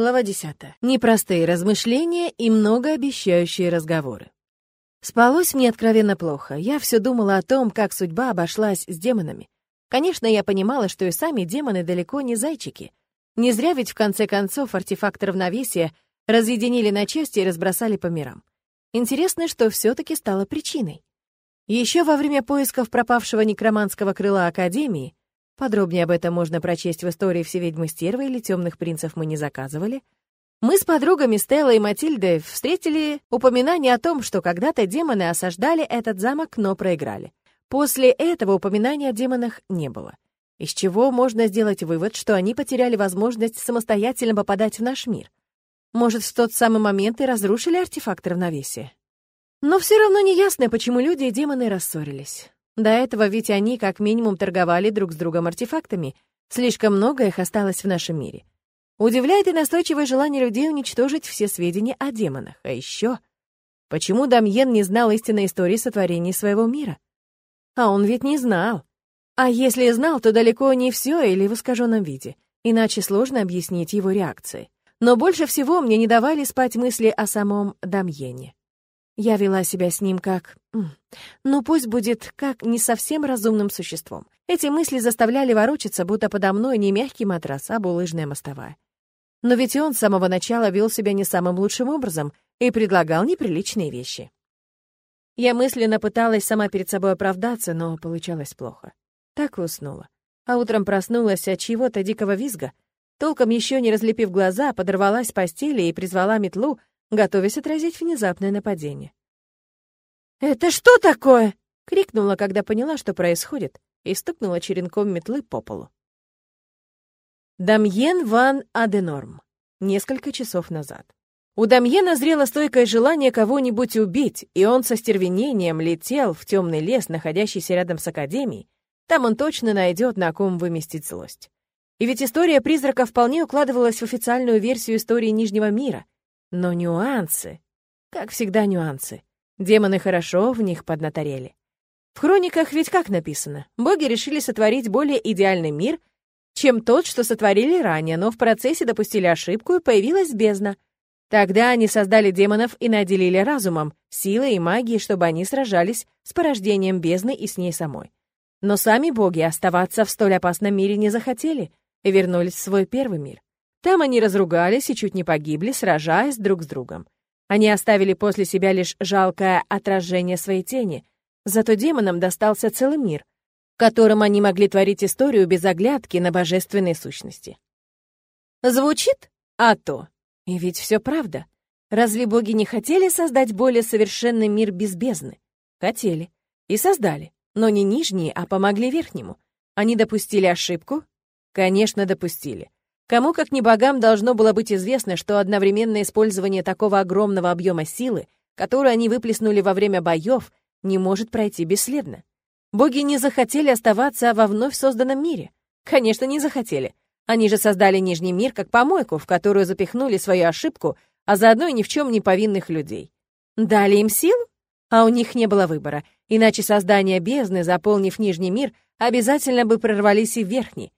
Глава 10. Непростые размышления и многообещающие разговоры. Спалось мне откровенно плохо. Я все думала о том, как судьба обошлась с демонами. Конечно, я понимала, что и сами демоны далеко не зайчики. Не зря ведь в конце концов артефакт равновесия разъединили на части и разбросали по мирам. Интересно, что все таки стало причиной. Еще во время поисков пропавшего некроманского крыла Академии, подробнее об этом можно прочесть в истории «Все ведьмы стервы» или «Темных принцев мы не заказывали», мы с подругами Стеллой и Матильдой встретили упоминание о том, что когда-то демоны осаждали этот замок, но проиграли. После этого упоминания о демонах не было. Из чего можно сделать вывод, что они потеряли возможность самостоятельно попадать в наш мир. Может, в тот самый момент и разрушили артефакт равновесия. Но все равно не ясно, почему люди и демоны рассорились. До этого ведь они как минимум торговали друг с другом артефактами. Слишком много их осталось в нашем мире. Удивляет и настойчивое желание людей уничтожить все сведения о демонах. А еще, почему Дамьен не знал истинной истории сотворения своего мира? А он ведь не знал. А если и знал, то далеко не все или в искаженном виде. Иначе сложно объяснить его реакции. Но больше всего мне не давали спать мысли о самом Дамьене. Я вела себя с ним как... Ну, пусть будет как не совсем разумным существом. Эти мысли заставляли ворочаться, будто подо мной не мягкий матрас, а булыжная мостовая. Но ведь он с самого начала вел себя не самым лучшим образом и предлагал неприличные вещи. Я мысленно пыталась сама перед собой оправдаться, но получалось плохо. Так и уснула. А утром проснулась от чьего-то дикого визга. Толком еще не разлепив глаза, подорвалась с постели и призвала метлу, готовясь отразить внезапное нападение. «Это что такое?» — крикнула, когда поняла, что происходит, и стукнула черенком метлы по полу. Дамьен ван Аденорм. Несколько часов назад. У Дамьена зрело стойкое желание кого-нибудь убить, и он со стервенением летел в темный лес, находящийся рядом с Академией. Там он точно найдет, на ком выместить злость. И ведь история призрака вполне укладывалась в официальную версию истории Нижнего мира — но нюансы, как всегда нюансы. Демоны хорошо в них поднаторели. В хрониках ведь как написано? Боги решили сотворить более идеальный мир, чем тот, что сотворили ранее, но в процессе допустили ошибку и появилась бездна. Тогда они создали демонов и наделили разумом, силой и магией, чтобы они сражались с порождением бездны и с ней самой. Но сами боги оставаться в столь опасном мире не захотели и вернулись в свой первый мир. Там они разругались и чуть не погибли, сражаясь друг с другом. Они оставили после себя лишь жалкое отражение своей тени, зато демонам достался целый мир, в котором они могли творить историю без оглядки на божественные сущности. Звучит? А то. И ведь все правда. Разве боги не хотели создать более совершенный мир без бездны? Хотели. И создали. Но не нижние, а помогли верхнему. Они допустили ошибку? Конечно, допустили. Кому, как не богам, должно было быть известно, что одновременное использование такого огромного объема силы, которую они выплеснули во время боев, не может пройти бесследно. Боги не захотели оставаться во вновь созданном мире. Конечно, не захотели. Они же создали Нижний мир как помойку, в которую запихнули свою ошибку, а заодно и ни в чем не повинных людей. Дали им силу? А у них не было выбора, иначе создание бездны, заполнив Нижний мир, обязательно бы прорвались и Верхний,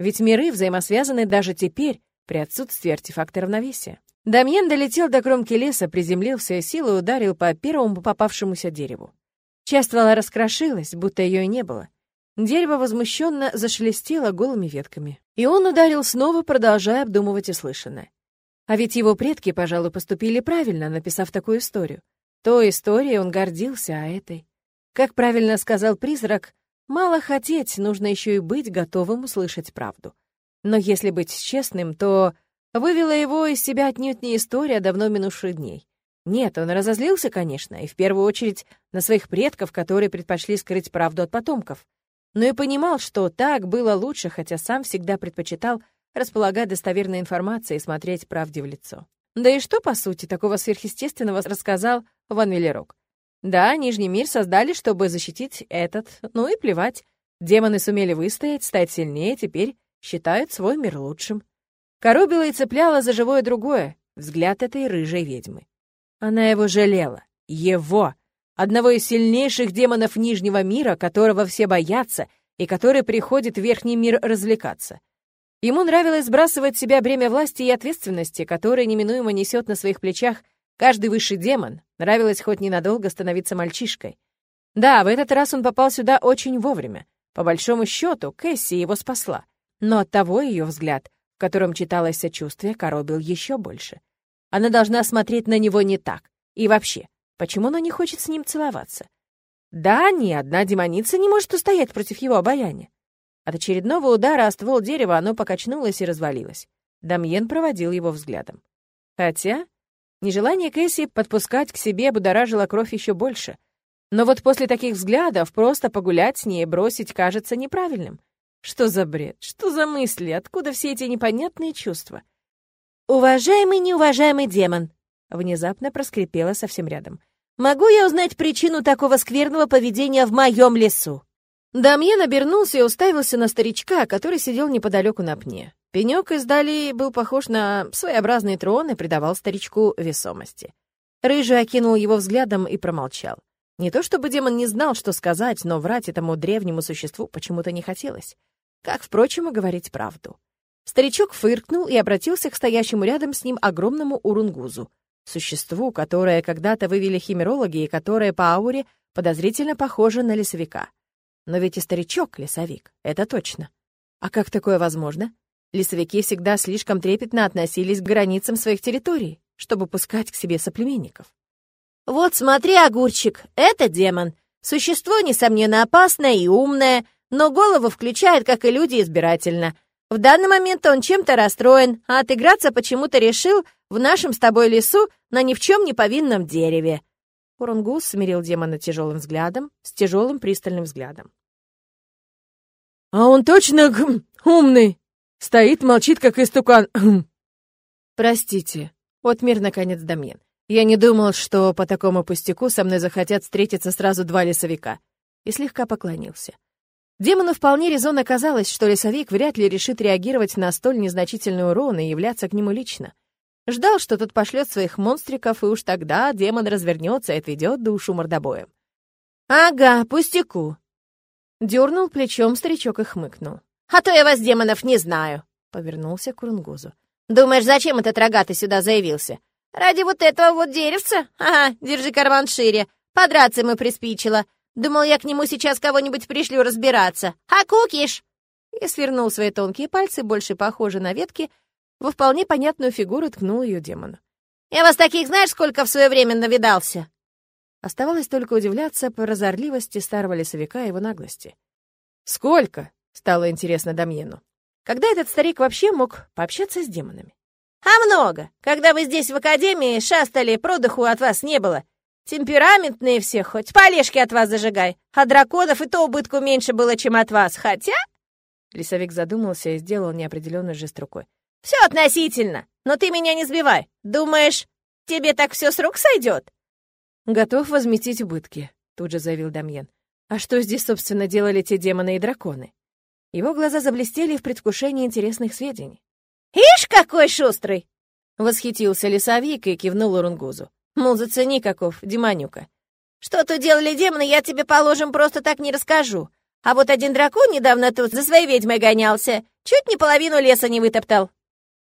ведь миры взаимосвязаны даже теперь, при отсутствии артефакта равновесия. Дамьен долетел до кромки леса, приземлился и силой ударил по первому попавшемуся дереву. Часть ствола раскрошилась, будто ее и не было. Дерево возмущенно зашелестело голыми ветками. И он ударил снова, продолжая обдумывать услышанное. А ведь его предки, пожалуй, поступили правильно, написав такую историю. Той историей он гордился, а этой... Как правильно сказал призрак, Мало хотеть, нужно еще и быть готовым услышать правду. Но если быть честным, то вывела его из себя отнюдь не история давно минувших дней. Нет, он разозлился, конечно, и в первую очередь на своих предков, которые предпочли скрыть правду от потомков. Но и понимал, что так было лучше, хотя сам всегда предпочитал располагать достоверной информацией и смотреть правде в лицо. Да и что, по сути, такого сверхъестественного рассказал Ван Велерок? Да, Нижний мир создали, чтобы защитить этот, ну и плевать. Демоны сумели выстоять, стать сильнее, теперь считают свой мир лучшим. Коробила и цепляла за живое другое, взгляд этой рыжей ведьмы. Она его жалела. Его! Одного из сильнейших демонов Нижнего мира, которого все боятся и который приходит в Верхний мир развлекаться. Ему нравилось сбрасывать с себя бремя власти и ответственности, которое неминуемо несет на своих плечах каждый высший демон. Нравилось хоть ненадолго становиться мальчишкой. Да, в этот раз он попал сюда очень вовремя. По большому счету, Кэсси его спасла. Но оттого ее взгляд, в котором читалось сочувствие, коробил еще больше. Она должна смотреть на него не так. И вообще, почему она не хочет с ним целоваться? Да, ни одна демоница не может устоять против его обаяния. От очередного удара о ствол дерева оно покачнулось и развалилось. Дамьен проводил его взглядом. Хотя нежелание Кэсси подпускать к себе будоражило кровь еще больше. Но вот после таких взглядов просто погулять с ней и бросить кажется неправильным. Что за бред? Что за мысли? Откуда все эти непонятные чувства? «Уважаемый неуважаемый демон!» Внезапно проскрипела совсем рядом. «Могу я узнать причину такого скверного поведения в моем лесу?» Дамьен обернулся и уставился на старичка, который сидел неподалеку на пне. Пенек издали был похож на своеобразный трон и придавал старичку весомости. Рыжий окинул его взглядом и промолчал. Не то чтобы демон не знал, что сказать, но врать этому древнему существу почему-то не хотелось. Как, впрочем, и говорить правду. Старичок фыркнул и обратился к стоящему рядом с ним огромному урунгузу, существу, которое когда-то вывели химерологи и которое по ауре подозрительно похоже на лесовика — но ведь и старичок — лесовик, это точно. А как такое возможно? Лесовики всегда слишком трепетно относились к границам своих территорий, чтобы пускать к себе соплеменников. «Вот смотри, огурчик, это демон. Существо, несомненно, опасное и умное, но голову включает, как и люди, избирательно. В данный момент он чем-то расстроен, а отыграться почему-то решил в нашем с тобой лесу на ни в чем не повинном дереве». Урунгус смирил демона тяжелым взглядом, с тяжелым пристальным взглядом. «А он точно гм, умный!» Стоит, молчит, как истукан. «Простите», — отмер наконец Дамьен. «Я не думал, что по такому пустяку со мной захотят встретиться сразу два лесовика». И слегка поклонился. Демону вполне резонно казалось, что лесовик вряд ли решит реагировать на столь незначительный урон и являться к нему лично. Ждал, что тот пошлет своих монстриков, и уж тогда демон развернется и отведет душу мордобоем. «Ага, пустяку», Дернул плечом старичок и хмыкнул. «А то я вас, демонов, не знаю!» — повернулся к Урунгузу. «Думаешь, зачем этот рогатый сюда заявился? Ради вот этого вот деревца? Ага, держи карман шире. Подраться ему приспичило. Думал, я к нему сейчас кого-нибудь пришлю разбираться. А кукиш!» И свернул свои тонкие пальцы, больше похожие на ветки, во вполне понятную фигуру ткнул ее демону. «Я вас таких знаешь, сколько в свое время навидался?» Оставалось только удивляться по разорливости старого лесовика и его наглости. «Сколько?» — стало интересно Дамьену. «Когда этот старик вообще мог пообщаться с демонами?» «А много! Когда вы здесь в академии шастали, продыху от вас не было. Темпераментные все, хоть полежки от вас зажигай. А драконов и то убытку меньше было, чем от вас. Хотя...» Лесовик задумался и сделал неопределенный жест рукой. «Все относительно, но ты меня не сбивай. Думаешь, тебе так все с рук сойдет?» «Готов возместить убытки», — тут же заявил Дамьен. «А что здесь, собственно, делали те демоны и драконы?» Его глаза заблестели в предвкушении интересных сведений. «Ишь, какой шустрый!» — восхитился лесовик и кивнул Урунгузу. «Мол, зацени, каков, демонюка. Что тут делали демоны, я тебе, положим, просто так не расскажу. А вот один дракон недавно тут за своей ведьмой гонялся, чуть не половину леса не вытоптал».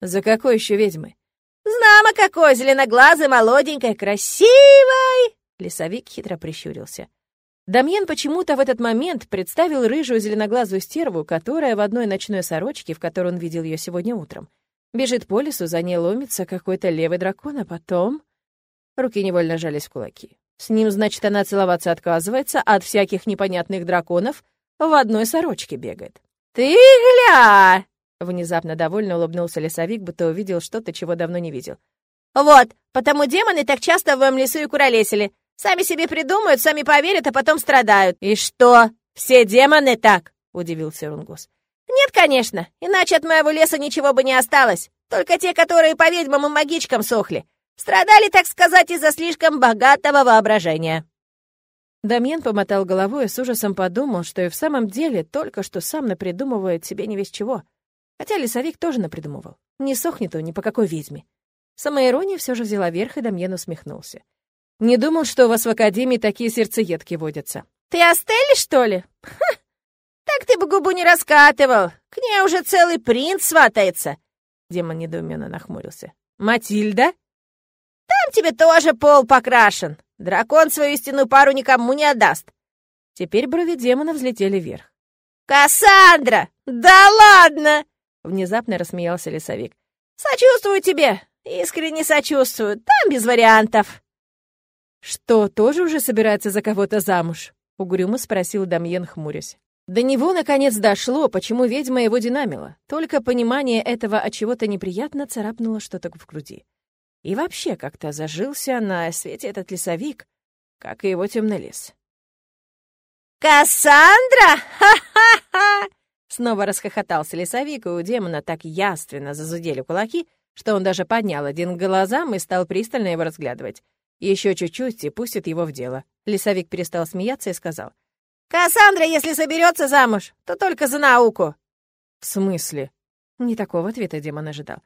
«За какой еще ведьмой?» «Знамо какой, зеленоглазый, молоденькой, красивой!» Лесовик хитро прищурился. Дамьен почему-то в этот момент представил рыжую зеленоглазую стерву, которая в одной ночной сорочке, в которой он видел ее сегодня утром, бежит по лесу, за ней ломится какой-то левый дракон, а потом... Руки невольно жались в кулаки. С ним, значит, она целоваться отказывается, от всяких непонятных драконов в одной сорочке бегает. «Ты гля!» Внезапно довольно улыбнулся лесовик, будто увидел что-то, чего давно не видел. «Вот, потому демоны так часто в моем лесу и куролесили. Сами себе придумают, сами поверят, а потом страдают». «И что, все демоны так?» — удивился Рунгус. «Нет, конечно, иначе от моего леса ничего бы не осталось. Только те, которые по ведьмам и магичкам сохли. Страдали, так сказать, из-за слишком богатого воображения». Дамьен помотал головой и с ужасом подумал, что и в самом деле только что сам напридумывает себе не весь чего. Хотя лесовик тоже напридумывал. Не сохнет он ни по какой ведьме. Самоирония все же взяла верх, и Дамьен усмехнулся. «Не думал, что у вас в Академии такие сердцеедки водятся». «Ты Астелли, что ли?» Ха! Так ты бы губу не раскатывал. К ней уже целый принц сватается. Демон недоуменно нахмурился. Матильда? Там тебе тоже пол покрашен. Дракон свою истинную пару никому не отдаст. Теперь брови демона взлетели вверх. «Кассандра! Да ладно!» Внезапно рассмеялся лесовик. «Сочувствую тебе! Искренне сочувствую! Там без вариантов!» «Что, тоже уже собирается за кого-то замуж?» — угрюмо спросил Дамьен, хмурясь. До него, наконец, дошло, почему ведьма его динамила. Только понимание этого от чего-то неприятно царапнуло что-то в груди. И вообще как-то зажился на свете этот лесовик, как и его темный лес. «Кассандра! Ха-ха-ха!» Снова расхохотался лесовик, и у демона так яственно зазудели кулаки, что он даже поднял один к глазам и стал пристально его разглядывать. Еще чуть-чуть и пустит его в дело. Лесовик перестал смеяться и сказал. «Кассандра, если соберется замуж, то только за науку». «В смысле?» Не такого ответа демон ожидал.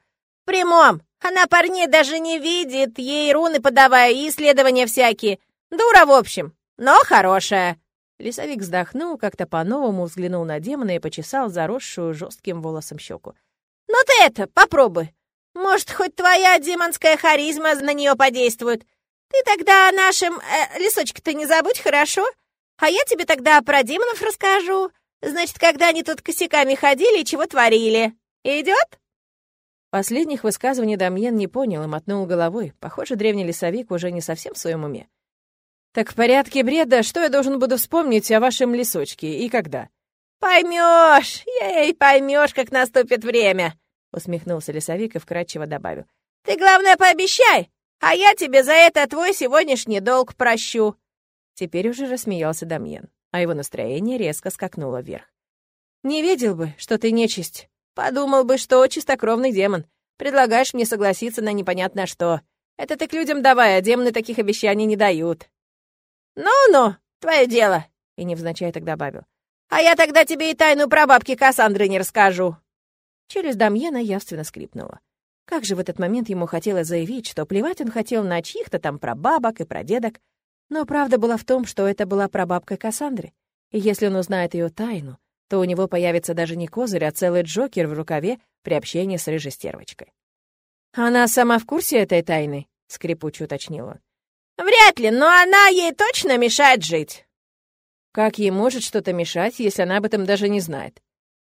«В прямом. Она парней даже не видит, ей руны подавая и исследования всякие. Дура, в общем, но хорошая». Лесовик вздохнул, как-то по-новому взглянул на демона и почесал заросшую жестким волосом щеку. «Ну ты это, попробуй. Может, хоть твоя демонская харизма на нее подействует. Ты тогда о нашем э, лесочке-то не забудь, хорошо? А я тебе тогда про демонов расскажу. Значит, когда они тут косяками ходили и чего творили. Идет?» Последних высказываний Дамьен не понял и мотнул головой. Похоже, древний лесовик уже не совсем в своем уме. «Так в порядке бреда, что я должен буду вспомнить о вашем лесочке и когда?» «Поймешь, ей, поймешь, как наступит время!» усмехнулся лесовик и вкратчиво добавил. «Ты, главное, пообещай, а я тебе за это твой сегодняшний долг прощу!» Теперь уже рассмеялся Дамьен, а его настроение резко скакнуло вверх. «Не видел бы, что ты нечисть. Подумал бы, что чистокровный демон. Предлагаешь мне согласиться на непонятно что. Это ты к людям давай, а демоны таких обещаний не дают». «Ну-ну, твое дело!» И невзначай так добавил. «А я тогда тебе и тайну про бабки Кассандры не расскажу!» Челюсть Дамьена явственно скрипнула. Как же в этот момент ему хотелось заявить, что плевать он хотел на чьих-то там прабабок и прадедок, но правда была в том, что это была прабабка Кассандры, и если он узнает ее тайну, то у него появится даже не козырь, а целый джокер в рукаве при общении с рыжей стервочкой. «Она сама в курсе этой тайны?» — скрипуче уточнил он. Вряд ли, но она ей точно мешает жить. Как ей может что-то мешать, если она об этом даже не знает?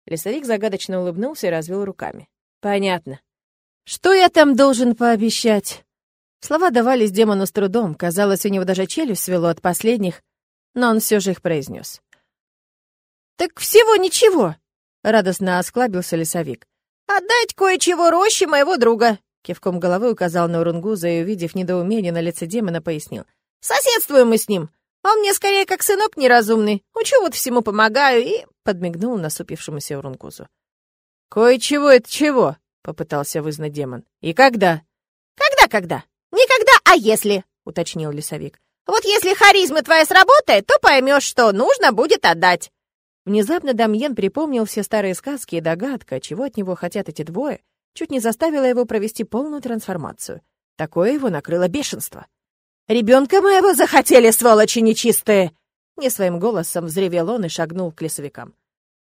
Лесовик загадочно улыбнулся и развел руками. Понятно. Что я там должен пообещать? Слова давались демону с трудом, казалось, у него даже челюсть свело от последних, но он все же их произнес. «Так всего ничего!» — радостно осклабился лесовик. «Отдать кое-чего роще моего друга. Кивком головы указал на Урунгуза и, увидев недоумение на лице демона, пояснил. «Соседствуем мы с ним. Он мне скорее как сынок неразумный. Учу вот всему помогаю и...» Подмигнул насупившемуся Урунгузу. «Кое-чего это чего?» — попытался вызнать демон. «И когда?» «Когда-когда? Никогда, а если?» — уточнил лесовик. «Вот если харизма твоя сработает, то поймешь, что нужно будет отдать». Внезапно Дамьен припомнил все старые сказки и догадка, чего от него хотят эти двое, чуть не заставила его провести полную трансформацию. Такое его накрыло бешенство. «Ребенка моего захотели, сволочи нечистые!» Не своим голосом взревел он и шагнул к лесовикам.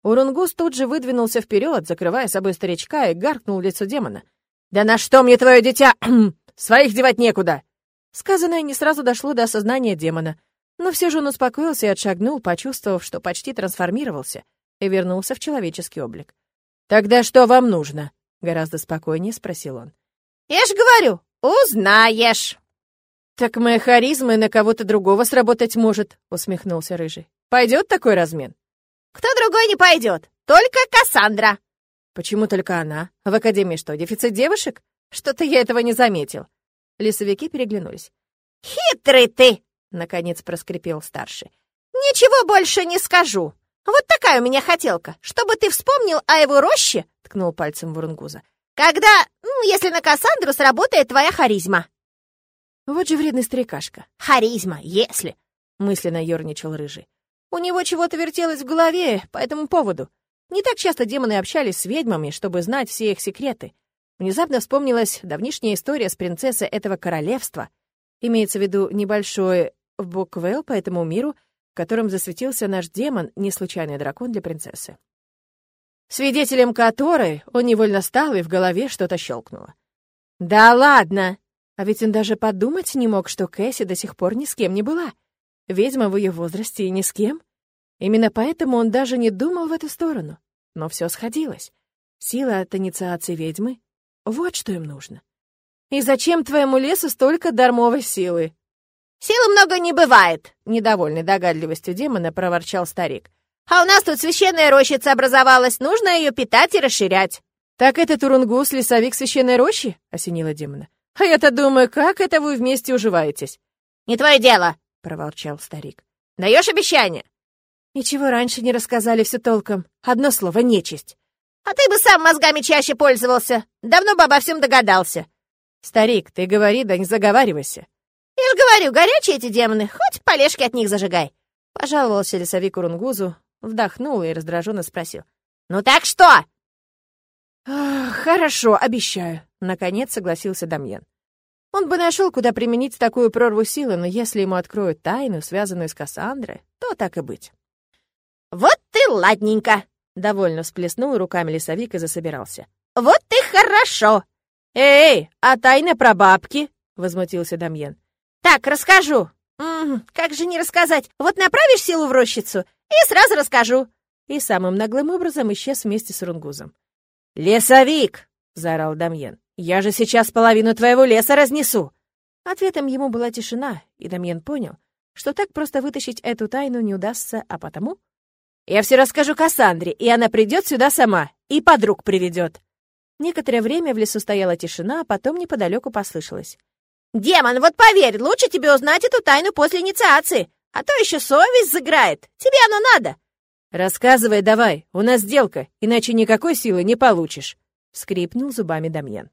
Урунгус тут же выдвинулся вперед, закрывая собой старичка, и гаркнул в лицо демона. «Да на что мне твое дитя? Своих девать некуда!» Сказанное не сразу дошло до осознания демона, но все же он успокоился и отшагнул, почувствовав, что почти трансформировался, и вернулся в человеческий облик. «Тогда что вам нужно?» — гораздо спокойнее спросил он. «Я ж говорю, узнаешь!» «Так моя харизма на кого-то другого сработать может», — усмехнулся Рыжий. «Пойдет такой размен?» «Кто другой не пойдет, только Кассандра». «Почему только она? В Академии что, дефицит девушек? Что-то я этого не заметил». Лесовики переглянулись. «Хитрый ты!» — наконец проскрипел старший. «Ничего больше не скажу. Вот такая у меня хотелка, чтобы ты вспомнил о его роще ткнул пальцем в Урунгуза. «Когда, ну, если на Кассандру сработает твоя харизма». «Вот же вредный старикашка». «Харизма, если...» — мысленно ерничал Рыжий. У него чего-то вертелось в голове по этому поводу. Не так часто демоны общались с ведьмами, чтобы знать все их секреты. Внезапно вспомнилась давнишняя история с принцессой этого королевства. Имеется в виду небольшой Буквелл по этому миру, котором засветился наш демон, не случайный дракон для принцессы. Свидетелем которой он невольно стал, и в голове что-то щелкнуло. «Да ладно!» А ведь он даже подумать не мог, что Кэсси до сих пор ни с кем не была. Ведьма в ее возрасте и ни с кем. Именно поэтому он даже не думал в эту сторону. Но все сходилось. Сила от инициации ведьмы — вот что им нужно. «И зачем твоему лесу столько дармовой силы?» «Силы много не бывает», — недовольный догадливостью демона проворчал старик. «А у нас тут священная рощица образовалась, нужно ее питать и расширять». «Так это Турунгус, лесовик священной рощи?» — осенила демона. «А я-то думаю, как это вы вместе уживаетесь?» «Не твое дело», — проворчал старик. «Даешь обещание?» «Ничего раньше не рассказали все толком. Одно слово — нечисть». «А ты бы сам мозгами чаще пользовался. Давно бы обо всем догадался». «Старик, ты говори, да не заговаривайся». «Я же говорю, горячие эти демоны, хоть полежки от них зажигай». Пожаловался лесовик Урунгузу, вдохнул и раздраженно спросил. «Ну так что?» «Хорошо, обещаю», — наконец согласился Дамьен. Он бы нашел, куда применить такую прорву силы, но если ему откроют тайну, связанную с Кассандрой, то так и быть. «Вот ты ладненько!» — довольно всплеснул руками лесовик и засобирался. «Вот ты хорошо!» «Эй, а тайна про бабки?» — возмутился Дамьен. «Так, расскажу!» М -м, «Как же не рассказать? Вот направишь силу в рощицу, и сразу расскажу!» И самым наглым образом исчез вместе с Рунгузом. «Лесовик!» — заорал Дамьен. «Я же сейчас половину твоего леса разнесу!» Ответом ему была тишина, и Дамьен понял, что так просто вытащить эту тайну не удастся, а потому... «Я все расскажу Кассандре, и она придет сюда сама, и подруг приведет!» Некоторое время в лесу стояла тишина, а потом неподалеку послышалось. «Демон, вот поверь, лучше тебе узнать эту тайну после инициации, а то еще совесть заграет. Тебе оно надо!» «Рассказывай давай, у нас сделка, иначе никакой силы не получишь», — скрипнул зубами Дамьен.